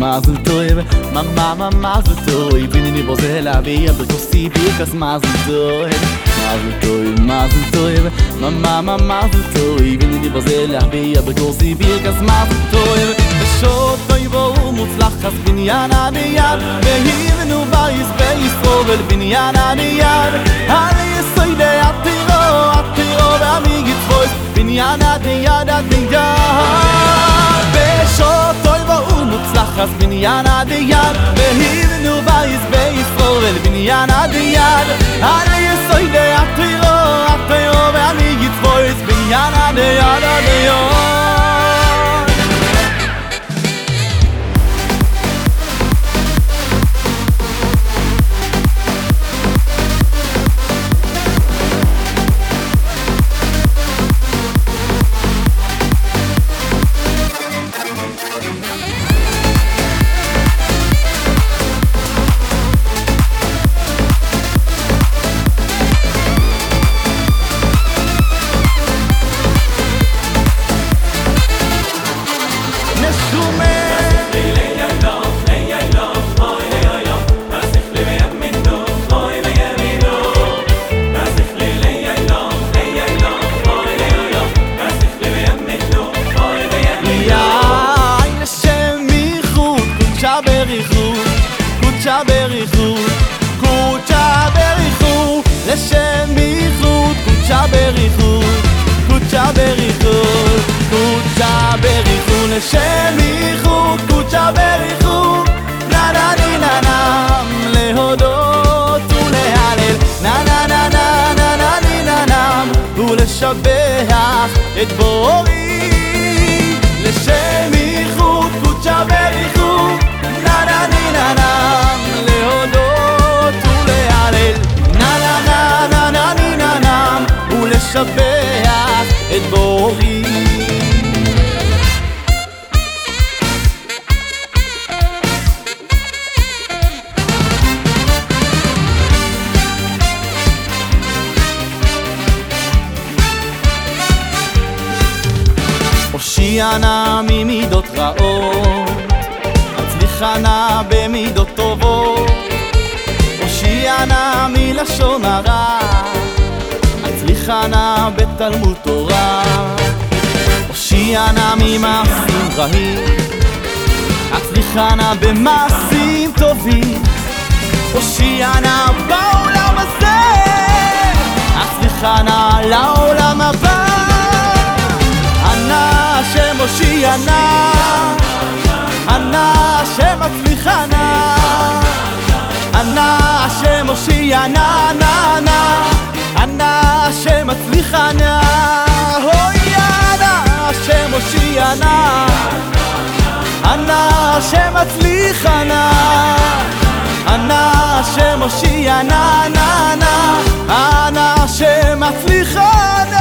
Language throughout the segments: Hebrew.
mazel tov. Ma ma ma mazel tov. Bin ni bozel a bi a bi kas mazel tov. Mazel tov mazel tov. Ma ma ma mazel tov. Bin ni bozel a bi a bi kas mazel tov. Sho toy vo mutzlach kas bin yana bi yad ve hivnu ba is be is over bin yana bi yad ale soy de atiro atiro ve amigit voice bin yana Chas bin yan ad yad Behiv nu vayiz beisrol Vel bin yan ad yad Hare yesoy de atiro Atiro ve ani yitzvoyz Bin yan ad yad ad yad קודשה בריחוד, קודשה בריחוד, לשם איחוד, קודשה בריחוד, קודשה בריחוד, קודשה בריחוד, לשם איחוד, קודשה בריחוד, נה נה ני נה נם, להודות ולהלל, נה נה נה נה נה נה נה נם, ולשבח את בורי, ולשבח את בורי. הושיע נא ממידות רעות, הצליחה נא במידות טובות, הושיע נא מלשון הרע, נא בתלמוד תורה, הושיע נא ממעשים רעים, הצליחה נא במעשים טובים, הושיע נא בעולם הזה, הצליחה נא לעולם הבא. ענה השם הושיע נא, ענה השם מצליחה נא, ענה השם הושיע נא נא נא, מצליחה נא, ענה השם הושיע נא נא נא, ענה השם מצליחה נא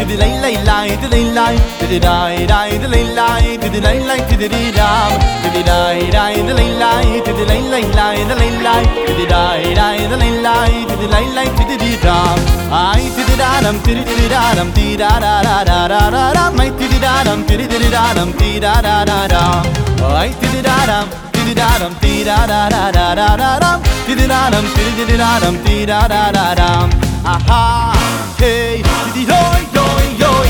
di di lay lay lay di lay lay di di dai dai di lay lay di di lay lay di di di dam di di dai dai di lay lay di di lay lay lay di lay lay di di dai dai di lay lay di di lay lay di di di dam ai di di da dam di di di da dam di da da da da da da dam ai di di da dam di di di da dam di da da da da ai di di da dam di di da dam di da da da da da da dam di di da dam di di da dam di da da da dam aha hey di di oi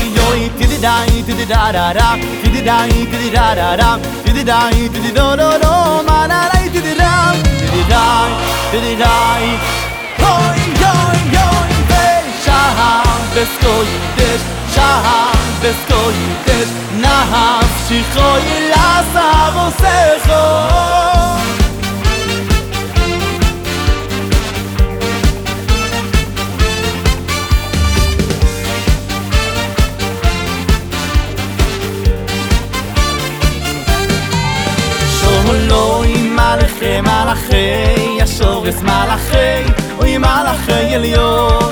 oi oi oi di di dai di di da da da di di dai di di da da da di di dai di di do do do ma na dai di di da di di dai di di dai oi oi oi hey shaham beskoy des shaham בסקוי תש נהף שיחוי לסב מלאכי מלאכי ישורס מלאכי אוי מלאכי עליון.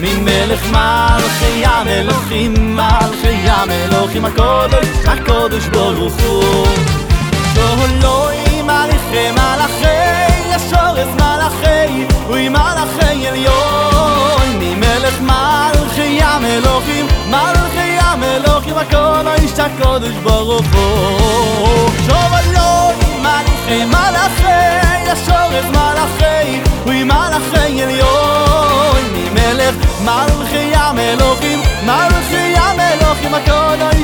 ממלך מלכי המלוכים מלכי המלוכים הקודש הקודש ברוך הוא. שאולוי מלאכי מלאכי ישורס מלאכי אוי מלאכי עליון. ממלך מלכי המלוכים מלכי המלוכים הקודש הקודש ברוך הוא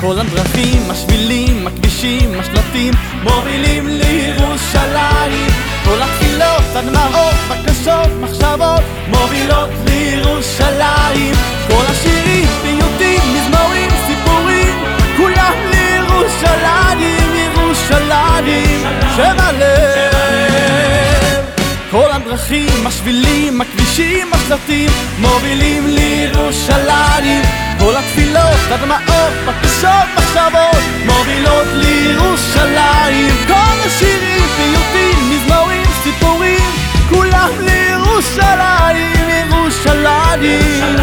כל הדרכים, השבילים, הכבישים, השלטים מובילים לירושלים. כל התפילות, הדמעות, בקשות, מחשבות מובילות לירושלים. כל השירים, פיוטים, מזמורים, סיפורים כולם לירושלים, ירושלים, שבע לב כל הדרכים, השבילים, הכבישים, השלטים מובילים לירושלים כל התפילות, הדמעות, בקשות, מחשבות מובילות לירושלים. כל השירים, פיוטים, מזמורים, סיפורים כולם לירושלים, ירושלים,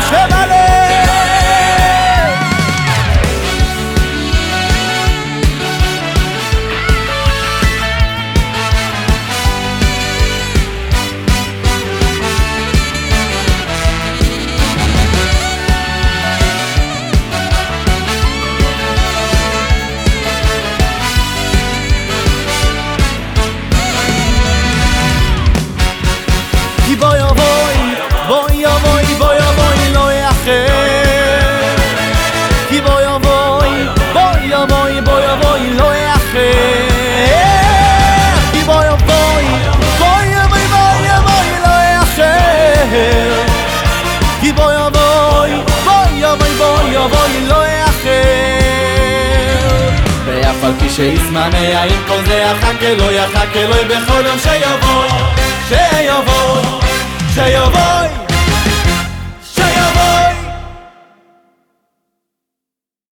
אף על פי שישמנה האם כל זה יחק אלוהי, יחק אלוהי בכל יום שיבוא, שיבוא, שיבוא.